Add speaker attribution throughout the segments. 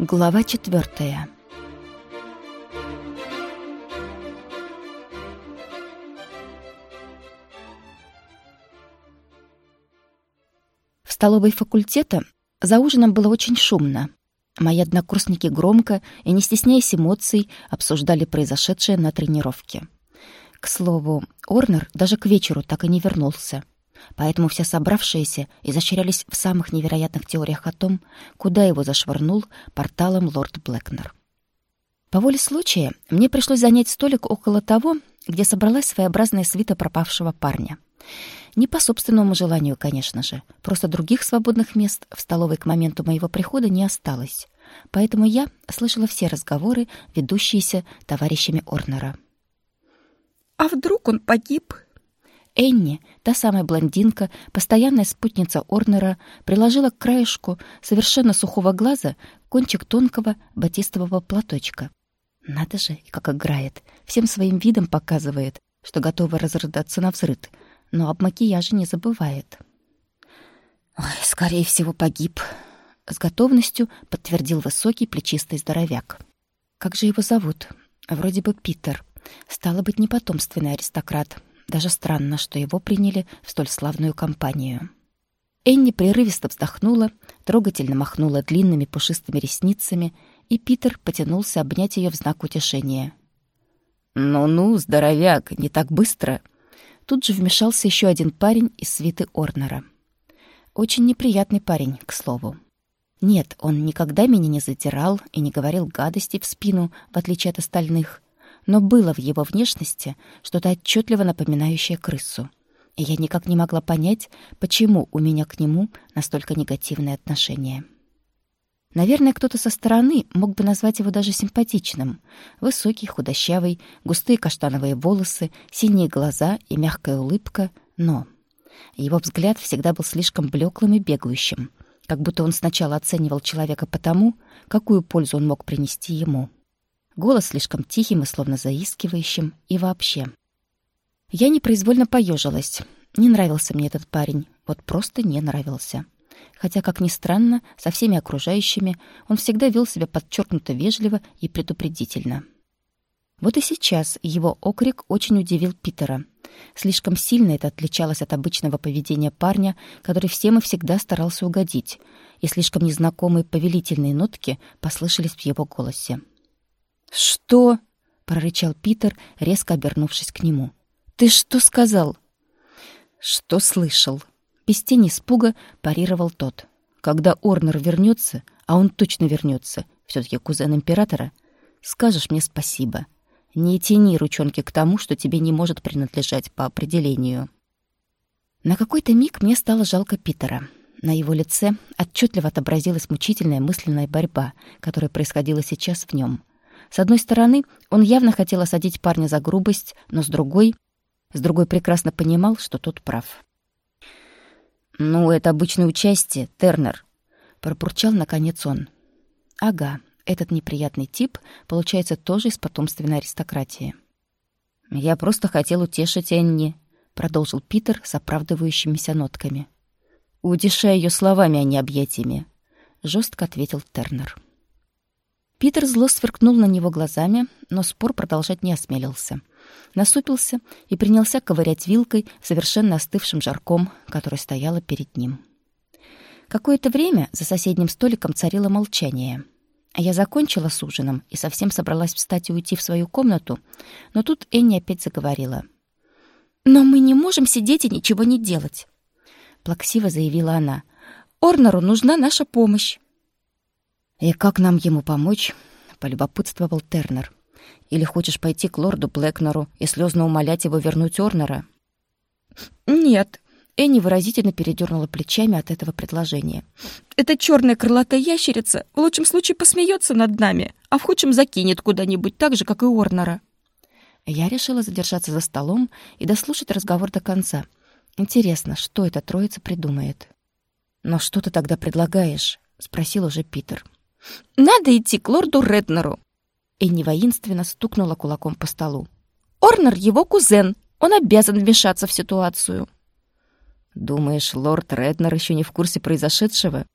Speaker 1: Глава четвертая. В столовой факультета за ужином было очень шумно. Мои однокурсники громко и не стесняясь эмоций обсуждали произошедшее на тренировке. К слову, Орнер даже к вечеру так и не вернулся. Поэтому все собравшиеся изощрялись в самых невероятных теориях о том, куда его зашвырнул порталом лорд Блэкнер. По воле случая мне пришлось занять столик около того, где собралась своеобразная свита пропавшего парня. Не по собственному желанию, конечно же, просто других свободных мест в столовой к моменту моего прихода не осталось. Поэтому я слышала все разговоры, ведущиеся товарищами Орнера.
Speaker 2: «А вдруг он погиб?»
Speaker 1: Энни, та самая блондинка, постоянная спутница Орнера, приложила к краешку совершенно сухого глаза кончик тонкого батистового платочка. Надо же, как играет, всем своим видом показывает, что готова разрыдаться на взрыд, но об макияже не забывает. «Ой, скорее всего, погиб», — с готовностью подтвердил высокий плечистый здоровяк. «Как же его зовут? Вроде бы Питер. Стало быть, не потомственный аристократ». Даже странно, что его приняли в столь славную компанию. Энни прерывисто вздохнула, трогательно махнула длинными пушистыми ресницами, и Питер потянулся обнять ее в знак утешения. «Ну-ну, здоровяк, не так быстро!» Тут же вмешался еще один парень из свиты Орнера. Очень неприятный парень, к слову. Нет, он никогда меня не затирал и не говорил гадостей в спину, в отличие от остальных — но было в его внешности что-то отчетливо напоминающее крысу. И я никак не могла понять, почему у меня к нему настолько негативное отношение. Наверное, кто-то со стороны мог бы назвать его даже симпатичным. Высокий, худощавый, густые каштановые волосы, синие глаза и мягкая улыбка, но его взгляд всегда был слишком блеклым и бегающим, как будто он сначала оценивал человека по тому, какую пользу он мог принести ему. Голос слишком тихим и словно заискивающим. И вообще. Я непроизвольно поежилась. Не нравился мне этот парень. Вот просто не нравился. Хотя, как ни странно, со всеми окружающими он всегда вел себя подчеркнуто вежливо и предупредительно. Вот и сейчас его окрик очень удивил Питера. Слишком сильно это отличалось от обычного поведения парня, который всем и всегда старался угодить, и слишком незнакомые повелительные нотки послышались в его голосе.
Speaker 2: «Что?»
Speaker 1: — прорычал Питер, резко обернувшись к нему. «Ты что сказал?» «Что слышал?» Без тени испуга парировал тот. «Когда Орнер вернется, а он точно вернется, все таки кузен императора, скажешь мне спасибо. Не тяни ручонки к тому, что тебе не может принадлежать по определению». На какой-то миг мне стало жалко Питера. На его лице отчетливо отобразилась мучительная мысленная борьба, которая происходила сейчас в нем. С одной стороны, он явно хотел осадить парня за грубость, но с другой... С другой прекрасно понимал, что тот прав. «Ну, это обычное участие, Тернер», — пробурчал наконец он. «Ага, этот неприятный тип, получается, тоже из потомственной аристократии». «Я просто хотел утешить Энни», — продолжил Питер с оправдывающимися нотками. «Утешая ее словами, а не объятиями», — жестко ответил Тернер. Питер зло сверкнул на него глазами, но спор продолжать не осмелился. Насупился и принялся ковырять вилкой совершенно остывшим жарком, который стояло перед ним. Какое-то время за соседним столиком царило молчание. Я закончила с ужином и совсем собралась встать и уйти в свою комнату, но тут Энни опять заговорила. «Но мы не можем сидеть и ничего не делать», — плаксиво заявила она. «Орнеру нужна наша помощь». «И как нам ему помочь?» — полюбопытствовал Тернер. «Или хочешь пойти к лорду Блэкнеру и слезно умолять его вернуть Орнера?»
Speaker 2: «Нет», —
Speaker 1: Энни выразительно передернула плечами от этого предложения.
Speaker 2: «Эта черная крылатая ящерица в лучшем случае посмеется над нами, а в худшем закинет куда-нибудь так же, как и Орнера».
Speaker 1: Я решила задержаться за столом и дослушать разговор до конца. Интересно, что эта троица придумает. «Но что ты тогда предлагаешь?» — спросил уже Питер.
Speaker 2: Надо идти к лорду Реднеру.
Speaker 1: Энни воинственно стукнула кулаком по столу.
Speaker 2: Орнер его кузен. Он обязан вмешаться в ситуацию.
Speaker 1: Думаешь, лорд Реднер еще не в курсе произошедшего?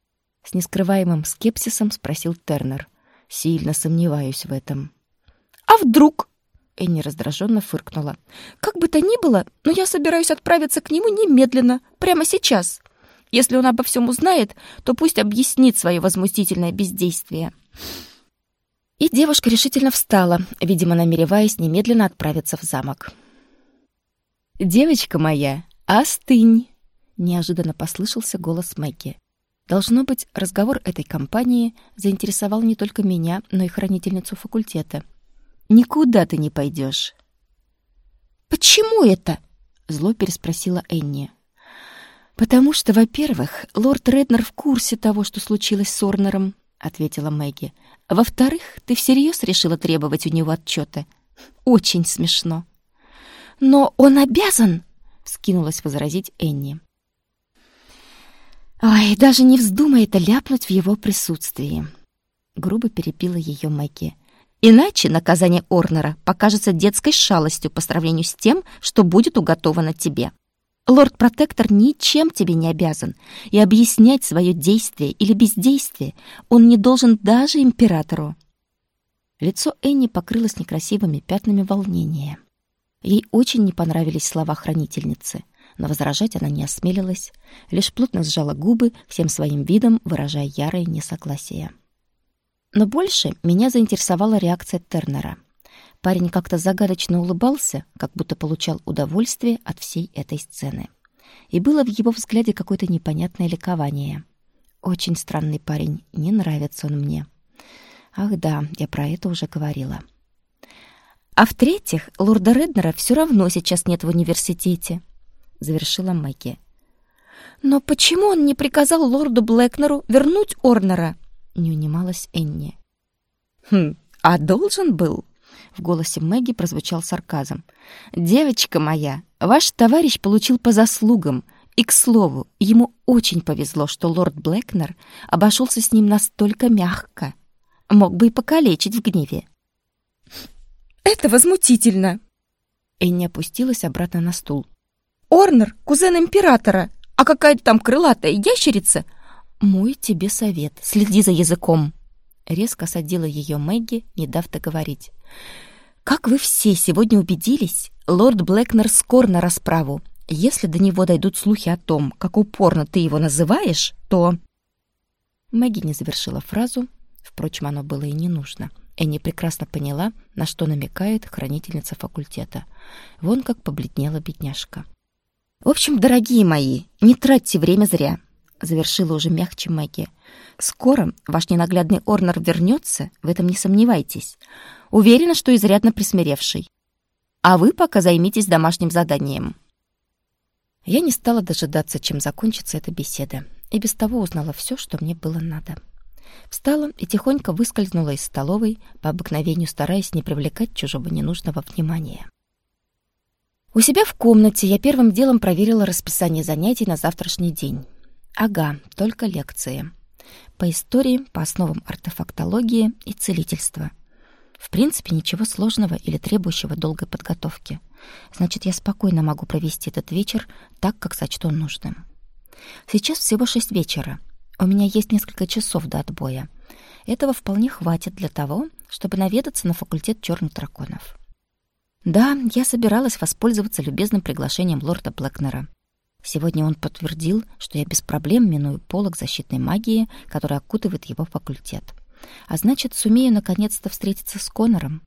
Speaker 1: С нескрываемым скепсисом спросил Тернер. Сильно сомневаюсь в этом.
Speaker 2: А вдруг? Энни раздраженно фыркнула. Как бы то ни было, но я собираюсь отправиться к нему немедленно, прямо сейчас. Если он обо всем узнает, то пусть объяснит свое возмутительное бездействие. И девушка решительно встала, видимо, намереваясь немедленно отправиться в замок.
Speaker 1: «Девочка моя, остынь!» — неожиданно послышался голос Мэгги. Должно быть, разговор этой компании заинтересовал не только меня, но и хранительницу факультета. «Никуда ты не пойдешь.
Speaker 2: «Почему это?» — зло переспросила Энни.
Speaker 1: «Потому что, во-первых, лорд Реднер в курсе того, что случилось с Орнером», — ответила Мэгги. «Во-вторых, ты всерьез решила требовать у него отчета. Очень смешно».
Speaker 2: «Но он обязан!»
Speaker 1: — вскинулась возразить Энни. «Ой, даже не вздумай это ляпнуть в его присутствии!» Грубо перепила ее Мэгги. «Иначе наказание Орнера покажется детской шалостью по сравнению с тем, что будет уготовано тебе. Лорд-протектор ничем тебе не обязан, и объяснять свое действие или бездействие он не должен даже императору». Лицо Энни покрылось некрасивыми пятнами волнения. Ей очень не понравились слова хранительницы, но возражать она не осмелилась, лишь плотно сжала губы, всем своим видом выражая ярое несогласие. Но больше меня заинтересовала реакция Тернера. Парень как-то загадочно улыбался, как будто получал удовольствие от всей этой сцены. И было в его взгляде какое-то непонятное ликование. Очень странный парень, не нравится он мне. Ах да, я про это уже говорила. — а в-третьих, лорда Реднера все равно сейчас нет в университете, завершила Мэгги.
Speaker 2: Но почему он не приказал лорду Блэкнеру вернуть Орнера? не унималась Энни.
Speaker 1: Хм, а должен был? В голосе Мэгги прозвучал сарказм. Девочка моя, ваш товарищ получил по заслугам, и, к слову, ему очень повезло, что лорд Блэкнер обошелся с ним настолько мягко. Мог бы и покалечить в гневе.
Speaker 2: Это возмутительно.
Speaker 1: Энни опустилась обратно на стул.
Speaker 2: Орнер — кузен императора, а какая-то там крылатая ящерица.
Speaker 1: Мой тебе совет, следи за языком. Резко садила ее Мэгги, не дав договорить. Как вы все сегодня убедились, лорд Блэкнер скоро на расправу. Если до него дойдут слухи о том, как упорно ты его называешь, то... Мэгги не завершила фразу, впрочем, оно было и не нужно — Энни прекрасно поняла, на что намекает хранительница факультета. Вон как побледнела бедняжка. «В общем, дорогие мои, не тратьте время зря», — завершила уже мягче Мэгги. «Скоро ваш ненаглядный Орнер вернется, в этом не сомневайтесь. Уверена, что изрядно присмиревший. А вы пока займитесь домашним заданием». Я не стала дожидаться, чем закончится эта беседа, и без того узнала все, что мне было надо. Встала и тихонько выскользнула из столовой, по обыкновению стараясь не привлекать чужого ненужного внимания. У себя в комнате я первым делом проверила расписание занятий на завтрашний день. Ага, только лекции. По истории, по основам артефактологии и целительства. В принципе, ничего сложного или требующего долгой подготовки. Значит, я спокойно могу провести этот вечер так, как сочту нужным. Сейчас всего шесть вечера — у меня есть несколько часов до отбоя. Этого вполне хватит для того, чтобы наведаться на факультет черных драконов. Да, я собиралась воспользоваться любезным приглашением лорда Блэкнера. Сегодня он подтвердил, что я без проблем миную полог защитной магии, который окутывает его факультет. А значит, сумею наконец-то встретиться с Конором.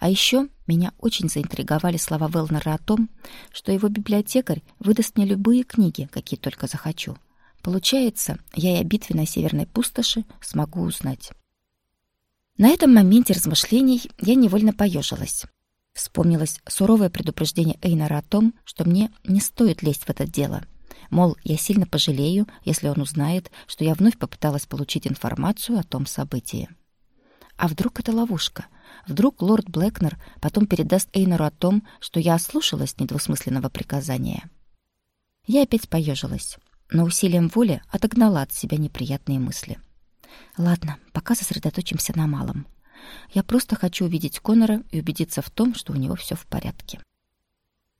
Speaker 1: А еще меня очень заинтриговали слова Велнера о том, что его библиотекарь выдаст мне любые книги, какие только захочу — Получается, я и о битве на Северной пустоши смогу узнать. На этом моменте размышлений я невольно поежилась. Вспомнилось суровое предупреждение Эйнара о том, что мне не стоит лезть в это дело. Мол, я сильно пожалею, если он узнает, что я вновь попыталась получить информацию о том событии. А вдруг это ловушка? Вдруг лорд Блэкнер потом передаст Эйнару о том, что я ослушалась недвусмысленного приказания? Я опять поежилась но усилием воли отогнала от себя неприятные мысли. Ладно, пока сосредоточимся на малом. Я просто хочу увидеть Конора и убедиться в том, что у него все в порядке.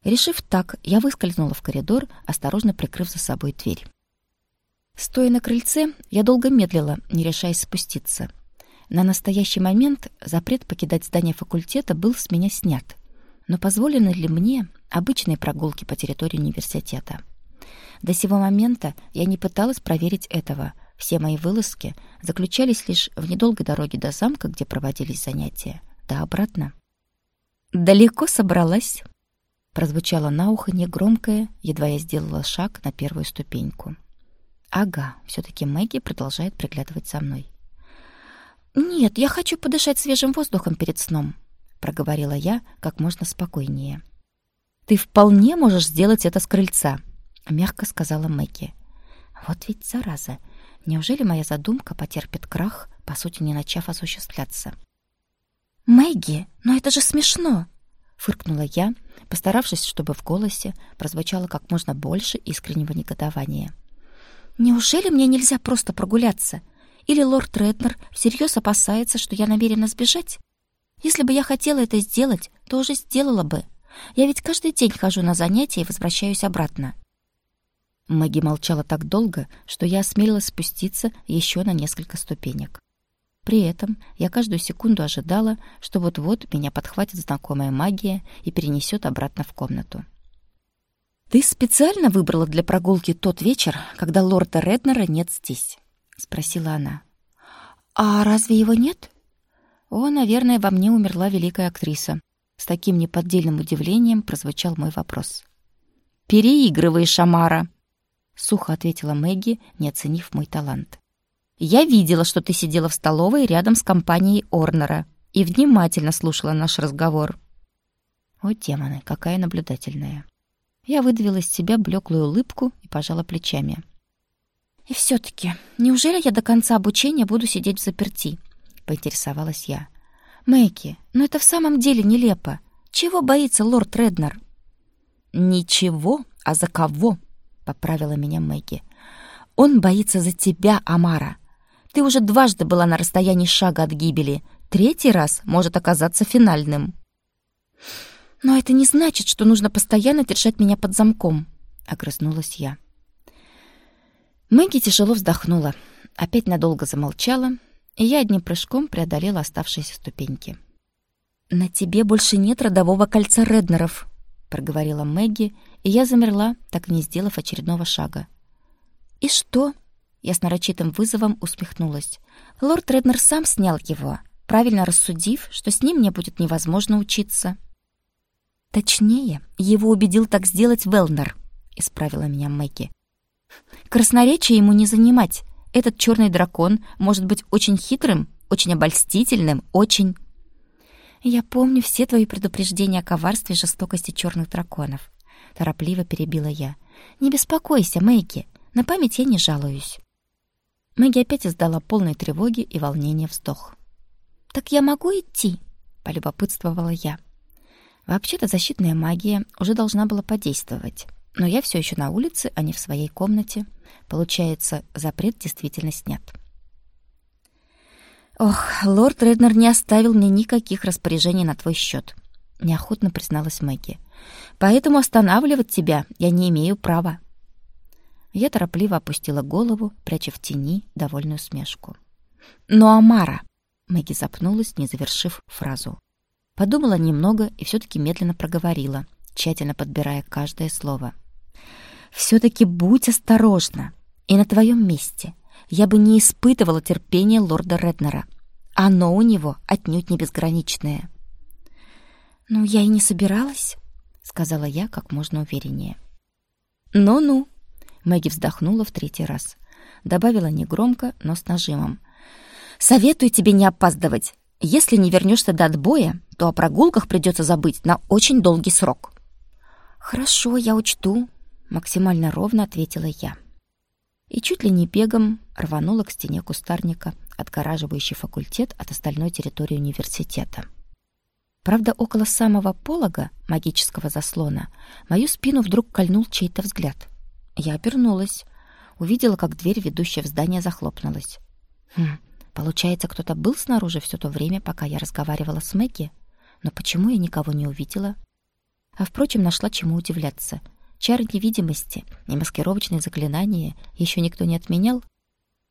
Speaker 1: Решив так, я выскользнула в коридор, осторожно прикрыв за собой дверь. Стоя на крыльце, я долго медлила, не решаясь спуститься. На настоящий момент запрет покидать здание факультета был с меня снят. Но позволены ли мне обычные прогулки по территории университета? До сего момента я не пыталась проверить этого. Все мои вылазки заключались лишь в недолгой дороге до замка, где проводились занятия, да обратно. «Далеко собралась?» Прозвучало на ухо негромкое, едва я сделала шаг на первую ступеньку. «Ага, все таки Мэгги продолжает приглядывать за мной». «Нет, я хочу подышать свежим воздухом перед сном», — проговорила я как можно спокойнее. «Ты вполне можешь сделать это с крыльца», — мягко сказала Мэгги. «Вот ведь зараза! Неужели моя задумка потерпит крах, по сути, не начав осуществляться?» «Мэгги, но это же смешно!» — фыркнула я, постаравшись, чтобы в голосе прозвучало как можно больше искреннего негодования. «Неужели мне нельзя просто прогуляться? Или лорд Реднер всерьез опасается, что я намерена сбежать? Если бы я хотела это сделать, то уже сделала бы. Я ведь каждый день хожу на занятия и возвращаюсь обратно». Мэгги молчала так долго, что я осмелилась спуститься еще на несколько ступенек. При этом я каждую секунду ожидала, что вот-вот меня подхватит знакомая магия и перенесет обратно в комнату. «Ты специально выбрала для прогулки тот вечер, когда лорда Реднера нет здесь?» — спросила она. «А разве его нет?» «О, наверное, во мне умерла великая актриса». С таким неподдельным удивлением прозвучал мой вопрос. «Переигрываешь, Амара!» Сухо ответила Мэгги, не оценив мой талант. Я видела, что ты сидела в столовой рядом с компанией Орнера и внимательно слушала наш разговор. О, демоны, какая наблюдательная. Я выдавила из себя блеклую улыбку и пожала плечами. И все таки неужели я до конца обучения буду сидеть в заперти? поинтересовалась я. Мэйки, но это в самом деле нелепо. Чего боится лорд Реднер? Ничего, а за кого? Поправила меня Мэгги. Он боится за тебя, Амара. Ты уже дважды была на расстоянии шага от гибели. Третий раз может оказаться финальным. Но это не значит, что нужно постоянно держать меня под замком, огрызнулась я. Мэгги тяжело вздохнула, опять надолго замолчала, и я одним прыжком преодолела оставшиеся ступеньки. «На тебе больше нет родового кольца Реднеров», — проговорила Мэгги, и я замерла, так не сделав очередного шага. «И что?» — я с нарочитым вызовом усмехнулась. «Лорд Реднер сам снял его, правильно рассудив, что с ним мне будет невозможно учиться». «Точнее, его убедил так сделать Велнер», — исправила меня Мэгги. «Красноречие ему не занимать. Этот черный дракон может быть очень хитрым, очень обольстительным, очень...» «Я помню все твои предупреждения о коварстве и жестокости черных драконов», — торопливо перебила я. «Не беспокойся, Мэйки, на память я не жалуюсь». Мэгги опять издала полной тревоги и волнения вздох. «Так я могу идти?» — полюбопытствовала я. Вообще-то защитная магия уже должна была подействовать, но я все еще на улице, а не в своей комнате. Получается, запрет действительно снят. «Ох, лорд Реднер не оставил мне никаких распоряжений на твой счет», — неохотно призналась Мэгги. «Поэтому останавливать тебя я не имею права». Я торопливо опустила голову, пряча в тени довольную смешку. «Но Амара...» — Мэгги запнулась, не завершив фразу. Подумала немного и все таки медленно проговорила, тщательно подбирая каждое слово. все таки будь осторожна. И на твоем месте я бы не испытывала терпения лорда Реднера. Оно у него отнюдь не безграничное. «Ну, я и не собиралась», — сказала я как можно увереннее. «Ну-ну», — Мэгги вздохнула в третий раз. Добавила негромко, но с нажимом. «Советую тебе не опаздывать. Если не вернешься до отбоя, то о прогулках придется забыть на очень долгий срок». «Хорошо, я учту», — максимально ровно ответила я и чуть ли не бегом рванула к стене кустарника, отгораживающей факультет от остальной территории университета. Правда, около самого полога магического заслона мою спину вдруг кольнул чей-то взгляд. Я обернулась, увидела, как дверь, ведущая в здание, захлопнулась. Хм, получается, кто-то был снаружи все то время, пока я разговаривала с Мэгги? Но почему я никого не увидела? А, впрочем, нашла чему удивляться — Чары невидимости и маскировочные заклинания еще никто не отменял.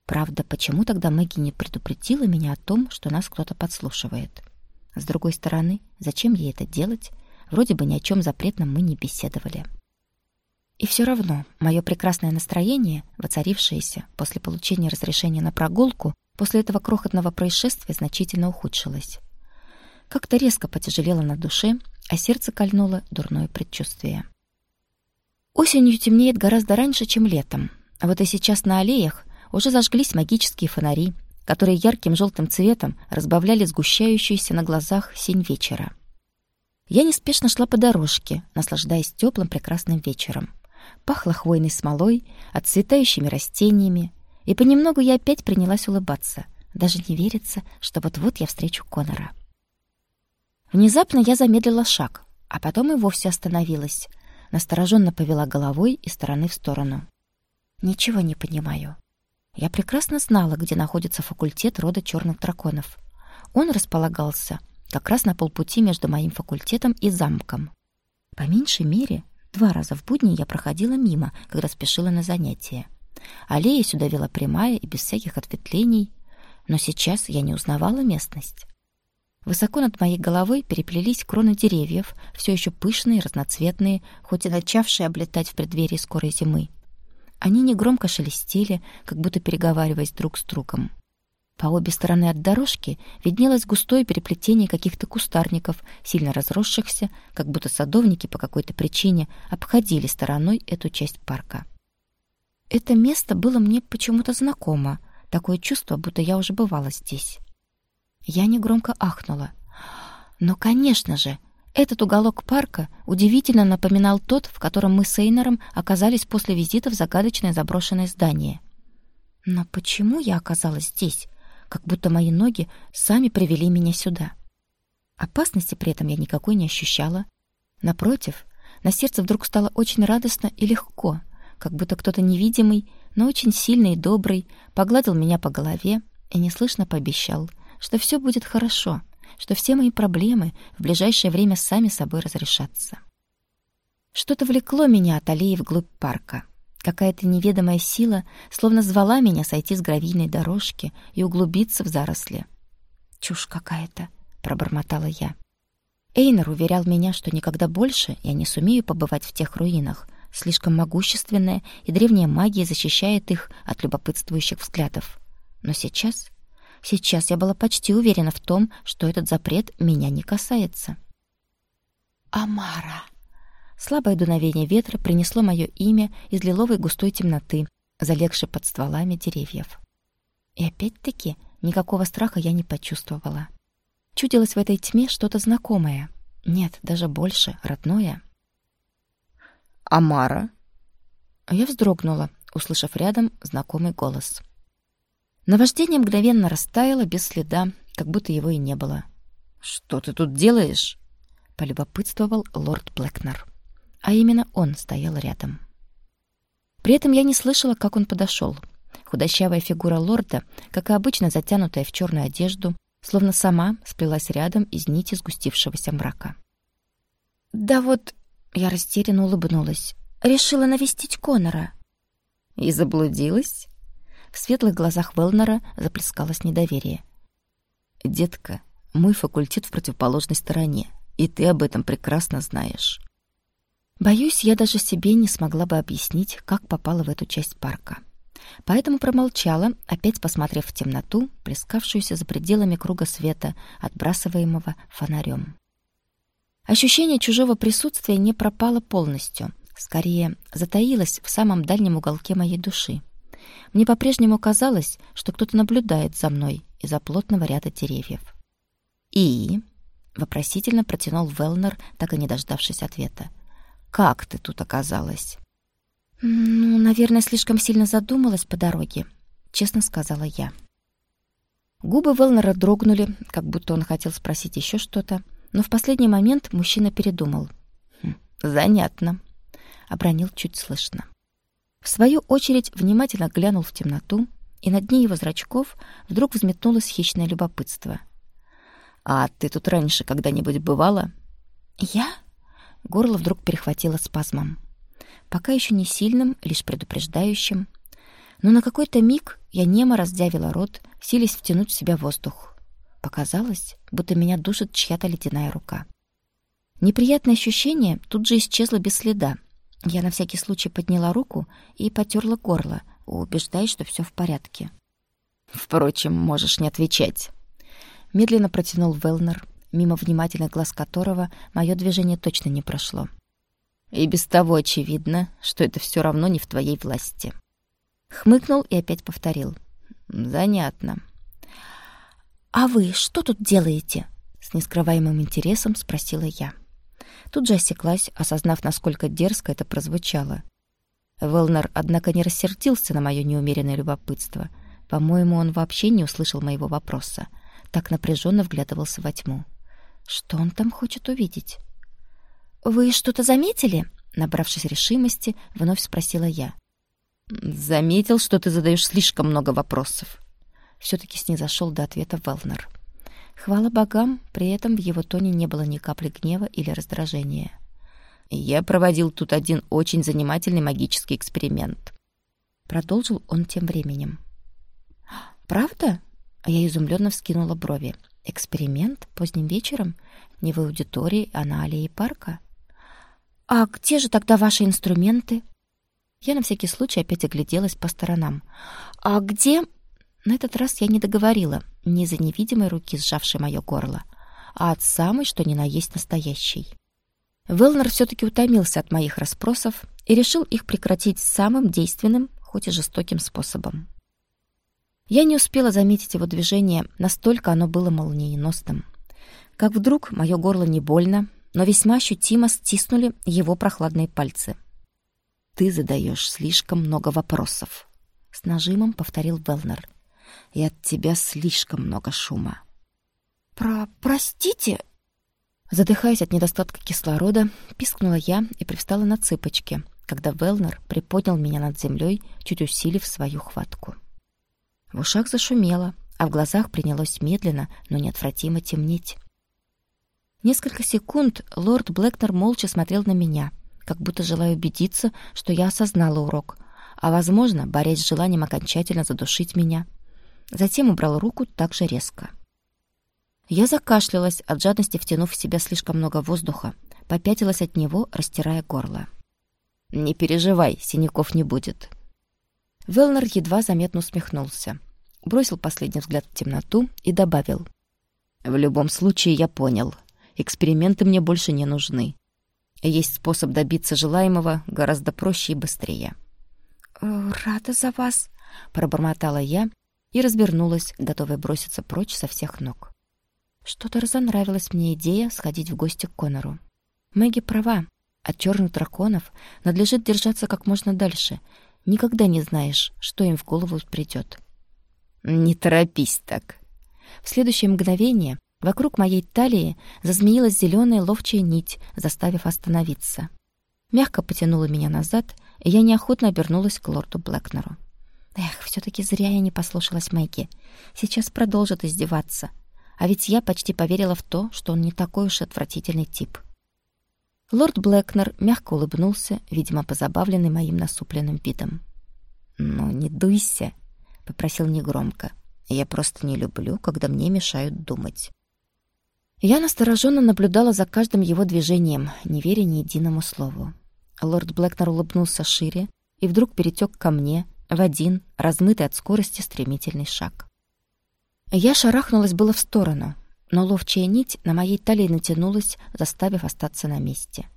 Speaker 1: Правда, почему тогда Мэгги не предупредила меня о том, что нас кто-то подслушивает? С другой стороны, зачем ей это делать? Вроде бы ни о чем запретном мы не беседовали. И все равно мое прекрасное настроение, воцарившееся после получения разрешения на прогулку, после этого крохотного происшествия значительно ухудшилось. Как-то резко потяжелело на душе, а сердце кольнуло дурное предчувствие. Осенью темнеет гораздо раньше, чем летом. А вот и сейчас на аллеях уже зажглись магические фонари, которые ярким желтым цветом разбавляли сгущающуюся на глазах синь вечера. Я неспешно шла по дорожке, наслаждаясь теплым прекрасным вечером. Пахло хвойной смолой, отцветающими растениями, и понемногу я опять принялась улыбаться. Даже не верится, что вот-вот я встречу Конора. Внезапно я замедлила шаг, а потом и вовсе остановилась. Настороженно повела головой из стороны в сторону. Ничего не понимаю. Я прекрасно знала, где находится факультет рода черных драконов. Он располагался как раз на полпути между моим факультетом и замком. По меньшей мере, два раза в будни я проходила мимо, когда спешила на занятия. Аллея сюда вела прямая и без всяких ответвлений, но сейчас я не узнавала местность. Высоко над моей головой переплелись кроны деревьев, все еще пышные, разноцветные, хоть и начавшие облетать в преддверии скорой зимы. Они негромко шелестели, как будто переговариваясь друг с другом. По обе стороны от дорожки виднелось густое переплетение каких-то кустарников, сильно разросшихся, как будто садовники по какой-то причине обходили стороной эту часть парка. Это место было мне почему-то знакомо, такое чувство, будто я уже бывала здесь. Я негромко ахнула. Но, конечно же, этот уголок парка удивительно напоминал тот, в котором мы с Эйнером оказались после визита в загадочное заброшенное здание. Но почему я оказалась здесь? как будто мои ноги сами привели меня сюда. Опасности при этом я никакой не ощущала. Напротив, на сердце вдруг стало очень радостно и легко, как будто кто-то невидимый, но очень сильный и добрый погладил меня по голове и неслышно пообещал, что все будет хорошо, что все мои проблемы в ближайшее время сами собой разрешатся. Что-то влекло меня от аллеи вглубь парка — Какая-то неведомая сила словно звала меня сойти с гравийной дорожки и углубиться в заросли. «Чушь какая-то», — пробормотала я. Эйнер уверял меня, что никогда больше я не сумею побывать в тех руинах. Слишком могущественная и древняя магия защищает их от любопытствующих взглядов. Но сейчас... Сейчас я была почти уверена в том, что этот запрет меня не касается. «Амара!» Слабое дуновение ветра принесло мое имя из лиловой густой темноты, залегшей под стволами деревьев. И опять-таки никакого страха я не почувствовала. Чудилось в этой тьме что-то знакомое. Нет, даже больше, родное.
Speaker 2: «Амара?»
Speaker 1: Я вздрогнула, услышав рядом знакомый голос. Наваждение мгновенно растаяло без следа, как будто его и не было.
Speaker 2: «Что ты тут делаешь?»
Speaker 1: — полюбопытствовал лорд Блэкнер а именно он стоял рядом. При этом я не слышала, как он подошел. Худощавая фигура лорда, как и обычно затянутая в черную одежду, словно сама сплелась рядом из нити сгустившегося мрака. «Да вот...» — я растерянно улыбнулась. «Решила навестить Конора».
Speaker 2: «И заблудилась?»
Speaker 1: В светлых глазах Велнера заплескалось недоверие.
Speaker 2: «Детка, мой факультет в противоположной стороне, и ты об этом прекрасно знаешь.
Speaker 1: Боюсь, я даже себе не смогла бы объяснить, как попала в эту часть парка. Поэтому промолчала, опять посмотрев в темноту, плескавшуюся за пределами круга света, отбрасываемого фонарем. Ощущение чужого присутствия не пропало полностью, скорее затаилось в самом дальнем уголке моей души. Мне по-прежнему казалось, что кто-то наблюдает за мной из-за плотного ряда деревьев. «И?» — вопросительно протянул Велнер, так и не дождавшись ответа. Как ты тут оказалась?» «Ну, наверное, слишком сильно задумалась по дороге», — честно сказала я. Губы Велнера дрогнули, как будто он хотел спросить еще что-то, но в последний момент мужчина передумал.
Speaker 2: «Хм, «Занятно», — обронил чуть слышно.
Speaker 1: В свою очередь внимательно глянул в темноту, и на дне его зрачков вдруг взметнулось хищное любопытство.
Speaker 2: «А ты тут раньше когда-нибудь бывала?»
Speaker 1: «Я?» Горло вдруг перехватило спазмом. Пока еще не сильным, лишь предупреждающим. Но на какой-то миг я немо раздявила рот, силясь втянуть в себя воздух. Показалось, будто меня душит чья-то ледяная рука. Неприятное ощущение тут же исчезло без следа. Я на всякий случай подняла руку и потерла горло, убеждаясь, что все в порядке.
Speaker 2: «Впрочем, можешь не отвечать», —
Speaker 1: медленно протянул Велнер, мимо внимательных глаз которого мое движение точно не прошло.
Speaker 2: «И без того очевидно, что это все равно не в твоей власти».
Speaker 1: Хмыкнул и опять повторил.
Speaker 2: «Занятно».
Speaker 1: «А вы что тут делаете?» С нескрываемым интересом спросила я. Тут же осеклась, осознав, насколько дерзко это прозвучало. Велнер, однако, не рассердился на мое неумеренное любопытство. По-моему, он вообще не услышал моего вопроса. Так напряженно вглядывался во тьму. Что он там хочет увидеть? «Вы что-то заметили?» Набравшись решимости, вновь спросила я.
Speaker 2: «Заметил, что ты задаешь слишком много вопросов».
Speaker 1: Все-таки снизошел до ответа Велнер. Хвала богам, при этом в его тоне не было ни капли гнева или раздражения.
Speaker 2: «Я проводил тут один очень занимательный магический эксперимент».
Speaker 1: Продолжил он тем временем. «Правда?» Я изумленно вскинула брови. «Эксперимент? Поздним вечером? Не в аудитории, а на аллее парка?» «А где же тогда ваши инструменты?» Я на всякий случай опять огляделась по сторонам. «А где...» На этот раз я не договорила, не из-за невидимой руки, сжавшей мое горло, а от самой, что ни на есть настоящей. Велнер все-таки утомился от моих расспросов и решил их прекратить самым действенным, хоть и жестоким способом. Я не успела заметить его движение, настолько оно было молниеносным. Как вдруг мое горло не больно, но весьма ощутимо стиснули его прохладные пальцы.
Speaker 2: «Ты задаешь слишком много вопросов», — с нажимом повторил Велнер и от тебя слишком много шума.
Speaker 1: Про простите, задыхаясь от недостатка кислорода, пискнула я и привстала на цыпочки, когда Велнер приподнял меня над землей, чуть усилив свою хватку. В ушах зашумело, а в глазах принялось медленно, но неотвратимо темнеть. Несколько секунд лорд Блэкнер молча смотрел на меня, как будто желая убедиться, что я осознала урок, а, возможно, борясь с желанием окончательно задушить меня — Затем убрал руку так же резко. Я закашлялась, от жадности втянув в себя слишком много воздуха, попятилась от него, растирая горло.
Speaker 2: «Не переживай, синяков не будет».
Speaker 1: Велнер едва заметно усмехнулся, бросил последний взгляд в темноту и добавил.
Speaker 2: «В любом случае, я понял. Эксперименты мне больше не нужны. Есть способ добиться желаемого гораздо проще и быстрее».
Speaker 1: «Рада за вас», — пробормотала я и развернулась, готовая броситься прочь со всех ног. Что-то разонравилась мне идея сходить в гости к Конору. Мэгги права. От черных драконов надлежит держаться как можно дальше. Никогда не знаешь, что им в голову придет.
Speaker 2: «Не торопись так!»
Speaker 1: В следующее мгновение вокруг моей талии зазмеилась зеленая ловчая нить, заставив остановиться. Мягко потянула меня назад, и я неохотно обернулась к лорду Блэкнеру. Эх, все-таки зря я не послушалась Мэгги. Сейчас продолжит издеваться. А ведь я почти поверила в то, что он не такой уж отвратительный тип. Лорд Блэкнер мягко улыбнулся, видимо, позабавленный моим насупленным видом.
Speaker 2: «Ну, не дуйся», — попросил негромко. «Я просто не люблю, когда мне мешают думать».
Speaker 1: Я настороженно наблюдала за каждым его движением, не веря ни единому слову. Лорд Блэкнер улыбнулся шире и вдруг перетек ко мне, в один, размытый от скорости, стремительный шаг. Я шарахнулась было в сторону, но ловчая нить на моей талии натянулась, заставив остаться на месте.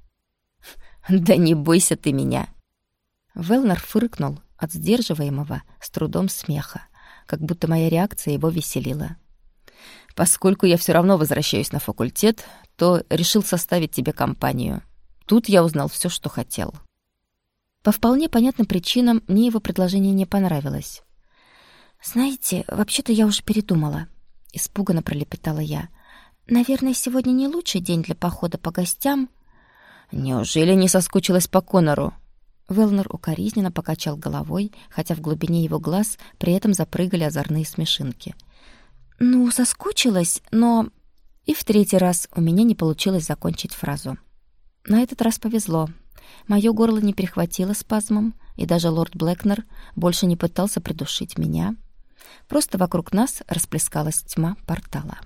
Speaker 2: «Да не бойся ты меня!»
Speaker 1: Велнер фыркнул от сдерживаемого с трудом смеха, как будто моя реакция его веселила.
Speaker 2: «Поскольку я все равно возвращаюсь на факультет, то решил составить тебе компанию. Тут я узнал все, что хотел».
Speaker 1: По вполне понятным причинам мне его предложение не понравилось. «Знаете, вообще-то я уже передумала», — испуганно пролепетала я. «Наверное, сегодня не лучший день для похода по гостям».
Speaker 2: «Неужели не соскучилась по Конору?»
Speaker 1: Велнер укоризненно покачал головой, хотя в глубине его глаз при этом запрыгали озорные смешинки. «Ну, соскучилась, но...» И в третий раз у меня не получилось закончить фразу. На этот раз повезло. Мое горло не перехватило спазмом, и даже лорд Блэкнер больше не пытался придушить меня — Просто вокруг нас расплескалась тьма портала.